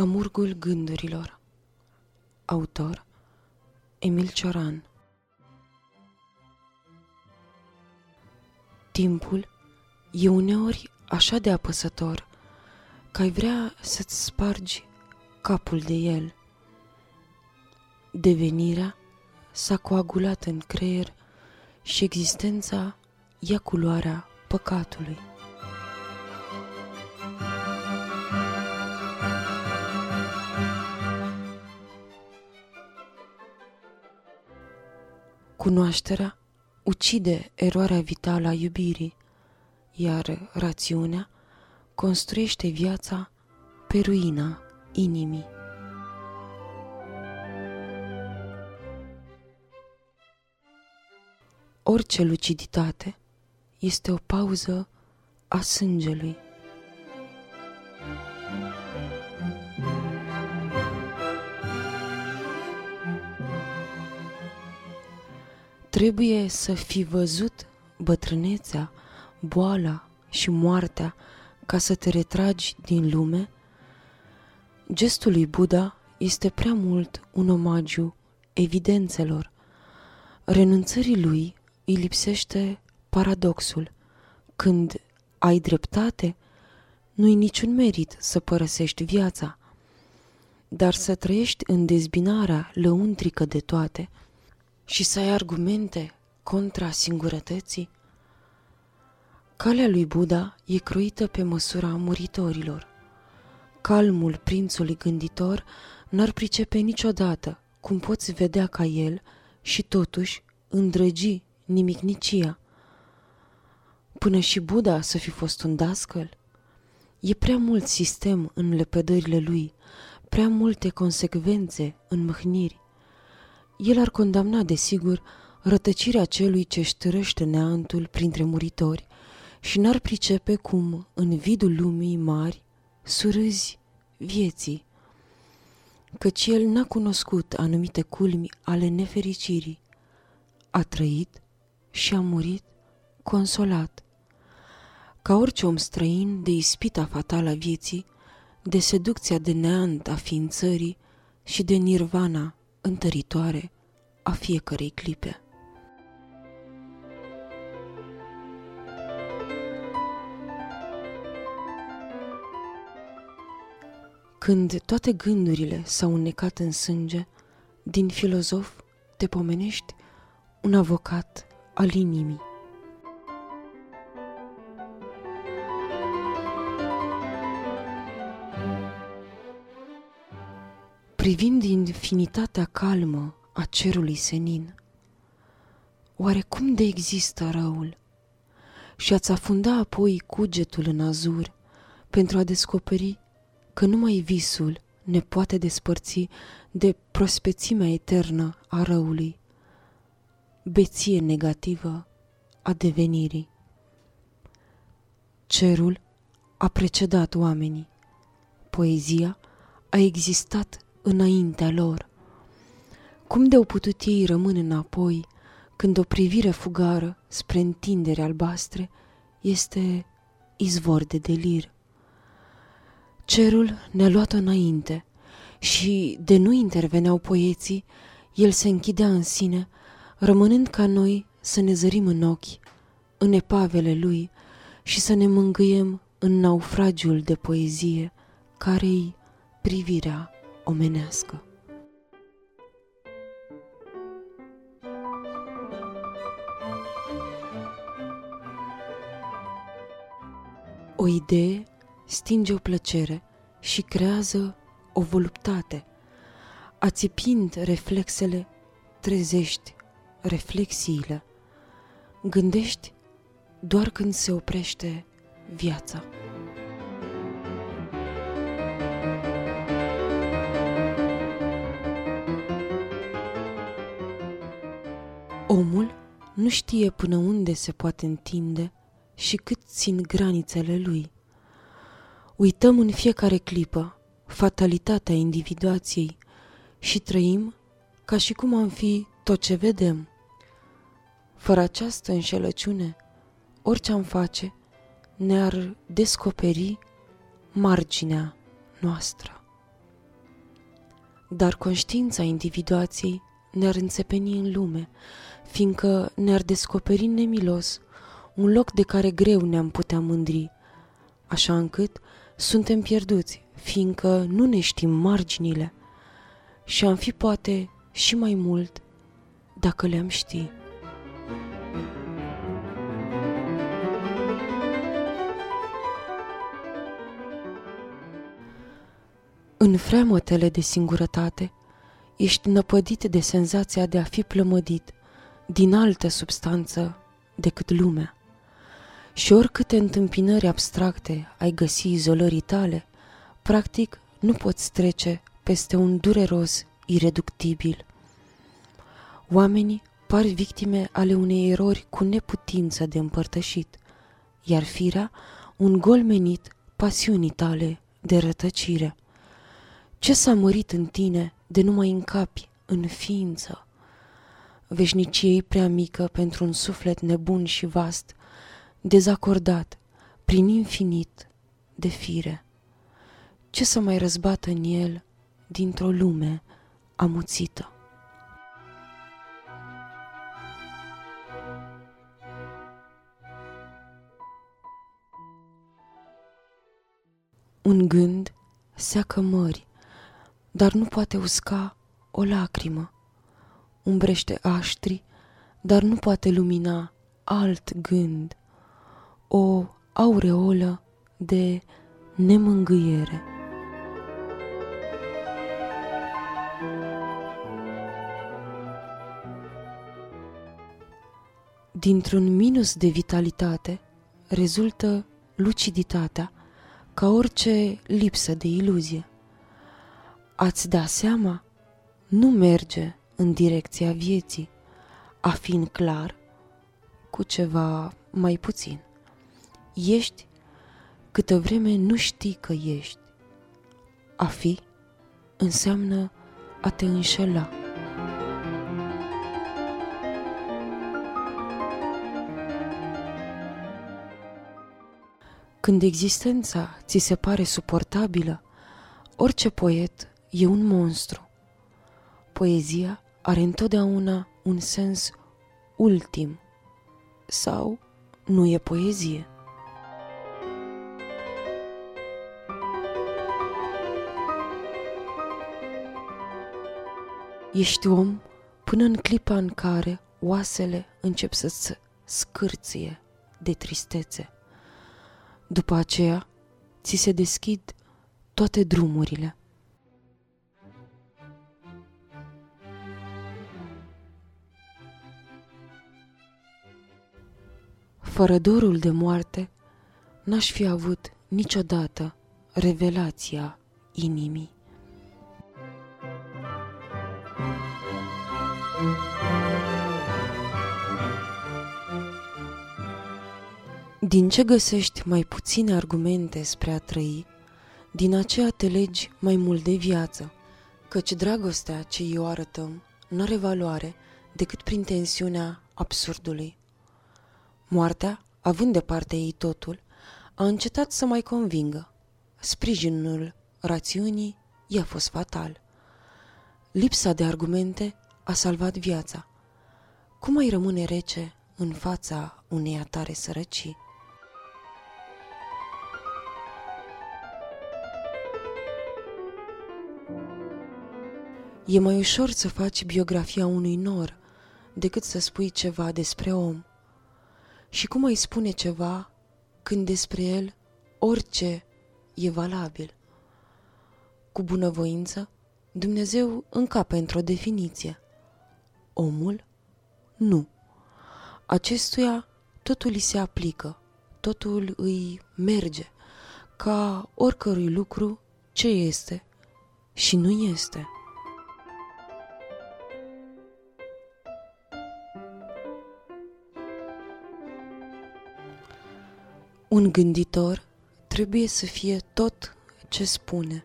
Amurgul gândurilor Autor Emil Cioran Timpul e uneori așa de apăsător că ai vrea să-ți spargi capul de el. Devenirea s-a coagulat în creier și existența ia culoarea păcatului. Cunoașterea ucide eroarea vitală a iubirii, iar rațiunea construiește viața pe ruina inimii. Orice luciditate este o pauză a sângelui. Trebuie să fi văzut bătrânețea, boala și moartea ca să te retragi din lume? Gestul lui Buddha este prea mult un omagiu evidențelor. Renunțării lui îi lipsește paradoxul. Când ai dreptate, nu-i niciun merit să părăsești viața, dar să trăiești în dezbinarea lăuntrică de toate – și să ai argumente contra singurătății? Calea lui Buddha e croită pe măsura muritorilor. Calmul prințului gânditor n-ar pricepe niciodată cum poți vedea ca el și totuși îndrăgi nimicnicia. Până și Buddha să fi fost un dascăl? E prea mult sistem în lepădările lui, prea multe consecvențe în mâhniri. El ar condamna, desigur, rătăcirea celui ce ștărăște neantul printre muritori și n-ar pricepe cum, în vidul lumii mari, surâzi vieții, căci el n-a cunoscut anumite culmi ale nefericirii. A trăit și a murit consolat. Ca orice om străin de ispita fatală a vieții, de seducția de neant a ființării și de nirvana întăritoare a fiecărei clipe. Când toate gândurile s-au înnecat în sânge, din filozof te pomenești un avocat al inimii. Privind infinitatea calmă a cerului senin, oare cum de există răul? Și ați afunda apoi cugetul în azur pentru a descoperi că numai visul ne poate despărți de prospețimea eternă a răului, beție negativă a devenirii. Cerul a precedat oamenii, poezia a existat înaintea lor. Cum de-au putut ei rămâne înapoi când o privire fugară spre întindere albastre este izvor de delir? Cerul ne-a luat înainte și de nu interveneau poeții, el se închidea în sine, rămânând ca noi să ne zărim în ochi, în epavele lui și să ne mângâiem în naufragiul de poezie care-i privirea omenească. O idee stinge o plăcere și creează o voluptate. Ațipind reflexele, trezești reflexiile. Gândești doar când se oprește viața. Omul nu știe până unde se poate întinde și cât țin granițele lui. Uităm în fiecare clipă fatalitatea individuației și trăim ca și cum am fi tot ce vedem. Fără această înșelăciune, orice am face ne-ar descoperi marginea noastră. dar conștiința individuației ne-ar înțepeni în lume, fiindcă ne-ar descoperi nemilos un loc de care greu ne-am putea mândri, așa încât suntem pierduți, fiindcă nu ne știm marginile și am fi poate și mai mult dacă le-am ști. În fremătele de singurătate, ești năpădit de senzația de a fi plămădit din altă substanță decât lumea. Și oricâte întâmpinări abstracte ai găsi izolării tale, practic nu poți trece peste un dureros ireductibil. Oamenii par victime ale unei erori cu neputință de împărtășit, iar firea un gol menit pasiunii tale de rătăcire. Ce s-a mărit în tine de nu mai încapi în ființă? Veșniciei prea mică pentru un suflet nebun și vast, dezacordat, prin infinit de fire. Ce să mai răzbată în el dintr-o lume amuțită? Un gând seacă mări, dar nu poate usca o lacrimă. Umbrește aștri, dar nu poate lumina alt gând, o aureolă de nemângâiere. Dintr-un minus de vitalitate rezultă luciditatea ca orice lipsă de iluzie. Ați da seama? Nu merge în direcția vieții, a fi în clar cu ceva mai puțin. Ești câtă vreme nu știi că ești. A fi înseamnă a te înșela. Când existența ți se pare suportabilă, orice poet e un monstru. Poezia are întotdeauna un sens ultim sau nu e poezie. Ești om până în clipa în care oasele încep să-ți scârție de tristețe. După aceea, ți se deschid toate drumurile. Fără dorul de moarte, n-aș fi avut niciodată revelația inimii. Din ce găsești mai puține argumente spre a trăi, din aceea te legi mai mult de viață, căci dragostea ce o arătăm n-are valoare decât prin tensiunea absurdului. Moartea, având de parte ei totul, a încetat să mai convingă. Sprijinul rațiunii i-a fost fatal. Lipsa de argumente a salvat viața. Cum ai rămâne rece în fața unei atare sărăcii? E mai ușor să faci biografia unui nor decât să spui ceva despre om. Și cum ai spune ceva când despre el orice e valabil? Cu bunăvoință, Dumnezeu încape într-o definiție. Omul? Nu. Acestuia totul îi se aplică, totul îi merge, ca oricărui lucru ce este și nu este. Un gânditor trebuie să fie tot ce spune.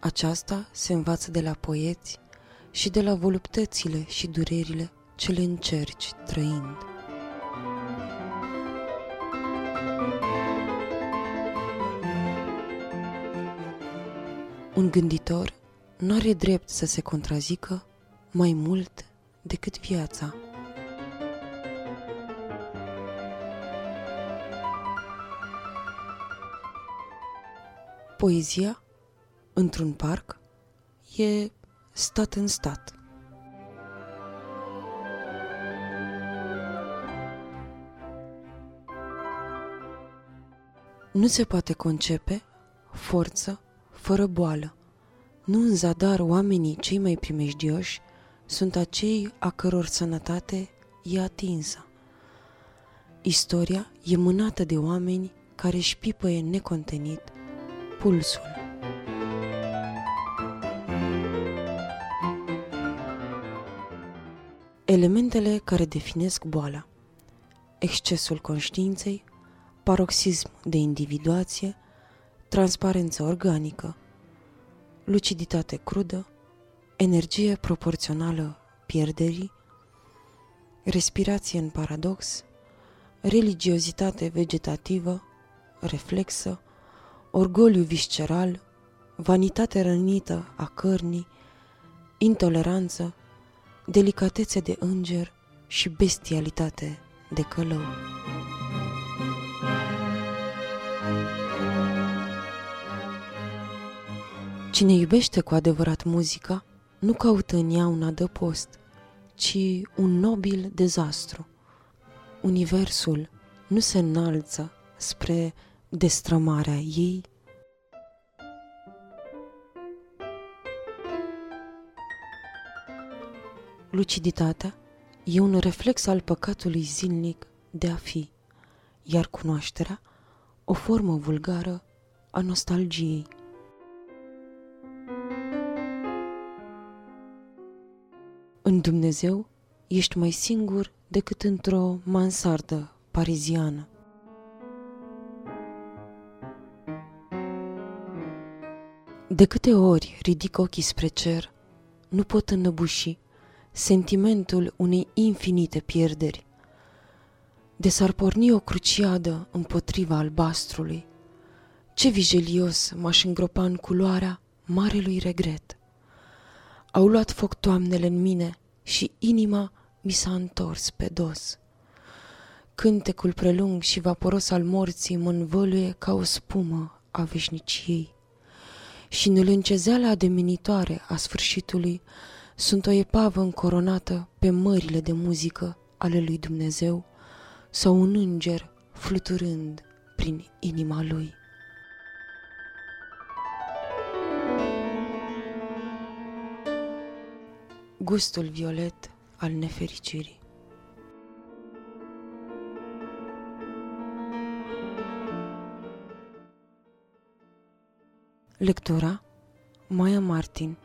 Aceasta se învață de la poeți și de la voluptățile și durerile ce le încerci trăind. Un gânditor nu are drept să se contrazică mai mult decât viața. Poezia, într-un parc, e stat în stat. Nu se poate concepe forță fără boală. Nu în zadar oamenii cei mai primejdioși sunt acei a căror sănătate e atinsă. Istoria e mânată de oameni care își pipăie necontenit pulsul. Elementele care definesc boala Excesul conștiinței, paroxism de individuație, transparență organică, luciditate crudă, energie proporțională pierderii, respirație în paradox, religiozitate vegetativă, reflexă, orgoliu visceral, vanitate rănită a cărnii, intoleranță, delicatețe de înger și bestialitate de călău. Cine iubește cu adevărat muzica, nu caută în ea un adăpost, ci un nobil dezastru. Universul nu se înalță spre destrămarea ei, Luciditatea e un reflex al păcatului zilnic de a fi, iar cunoașterea o formă vulgară a nostalgiei. În Dumnezeu ești mai singur decât într-o mansardă pariziană. De câte ori ridic ochii spre cer, nu pot înăbuși sentimentul unei infinite pierderi. De s-ar porni o cruciadă împotriva albastrului, ce vigelios m-aș îngropa în culoarea marelui regret. Au luat foc toamnele în mine și inima mi s-a întors pe dos. Cântecul prelung și vaporos al morții mă învăluie ca o spumă a veșniciei. Și în lâncezeala deminitoare a sfârșitului sunt o epavă încoronată pe mările de muzică ale lui Dumnezeu sau un înger fluturând prin inima lui. Gustul violet al nefericirii Lectura Maya Martin